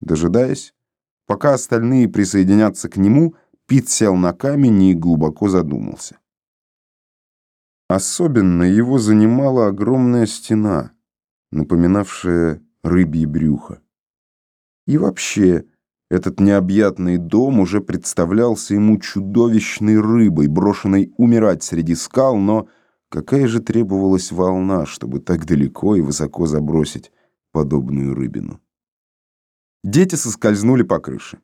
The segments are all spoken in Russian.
Дожидаясь, пока остальные присоединятся к нему, Пит сел на камень и глубоко задумался. Особенно его занимала огромная стена, напоминавшая рыбье брюхо. И вообще, этот необъятный дом уже представлялся ему чудовищной рыбой, брошенной умирать среди скал, но какая же требовалась волна, чтобы так далеко и высоко забросить подобную рыбину? Дети соскользнули по крыше.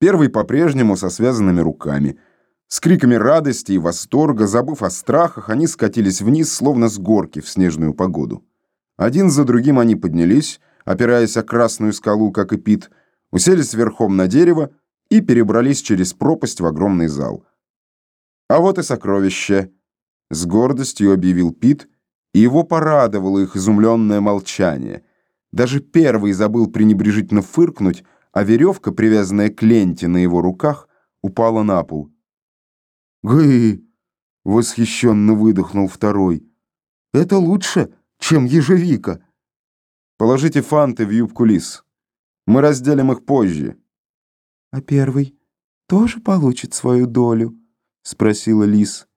Первый по-прежнему со связанными руками. С криками радости и восторга, забыв о страхах, они скатились вниз, словно с горки в снежную погоду. Один за другим они поднялись, опираясь о красную скалу, как и Пит, уселись верхом на дерево и перебрались через пропасть в огромный зал. «А вот и сокровище!» — с гордостью объявил Пит, и его порадовало их изумленное молчание — даже первый забыл пренебрежительно фыркнуть, а веревка, привязанная к ленте на его руках, упала на пол. «Гы!» — восхищенно выдохнул второй. «Это лучше, чем ежевика!» «Положите фанты в юбку лис. Мы разделим их позже». «А первый тоже получит свою долю?» — спросила лис.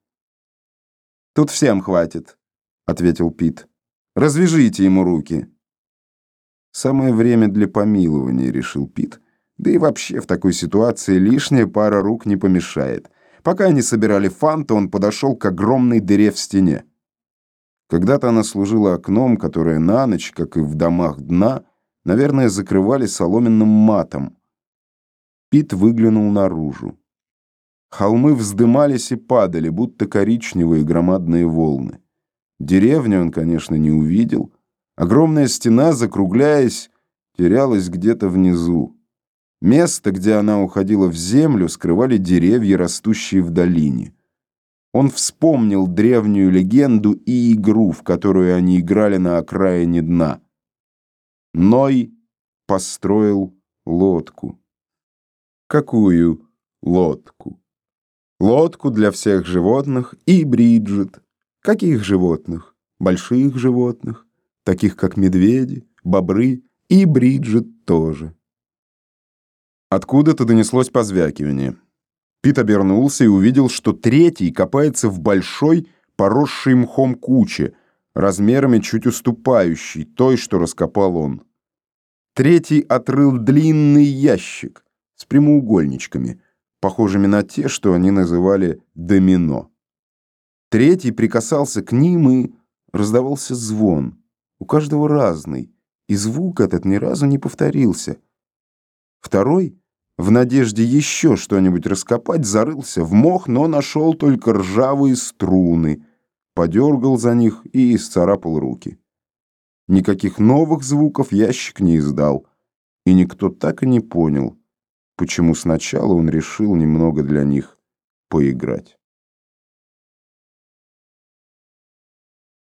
«Тут всем хватит», — ответил Пит. «Развяжите ему руки». Самое время для помилования, решил Пит. Да и вообще в такой ситуации лишняя пара рук не помешает. Пока они собирали фанту, он подошел к огромной дыре в стене. Когда-то она служила окном, которое на ночь, как и в домах дна, наверное, закрывали соломенным матом. Пит выглянул наружу. Холмы вздымались и падали, будто коричневые громадные волны. Деревню он, конечно, не увидел, Огромная стена, закругляясь, терялась где-то внизу. Место, где она уходила в землю, скрывали деревья, растущие в долине. Он вспомнил древнюю легенду и игру, в которую они играли на окраине дна. Ной построил лодку. Какую лодку? Лодку для всех животных и Бриджит. Каких животных? Больших животных таких как медведи, бобры и Бриджит тоже. Откуда-то донеслось позвякивание. Пит обернулся и увидел, что третий копается в большой, поросшей мхом куче, размерами чуть уступающей той, что раскопал он. Третий отрыл длинный ящик с прямоугольничками, похожими на те, что они называли домино. Третий прикасался к ним и раздавался звон — у каждого разный, и звук этот ни разу не повторился. Второй, в надежде еще что-нибудь раскопать, зарылся в мох, но нашел только ржавые струны, подергал за них и исцарапал руки. Никаких новых звуков ящик не издал, и никто так и не понял, почему сначала он решил немного для них поиграть.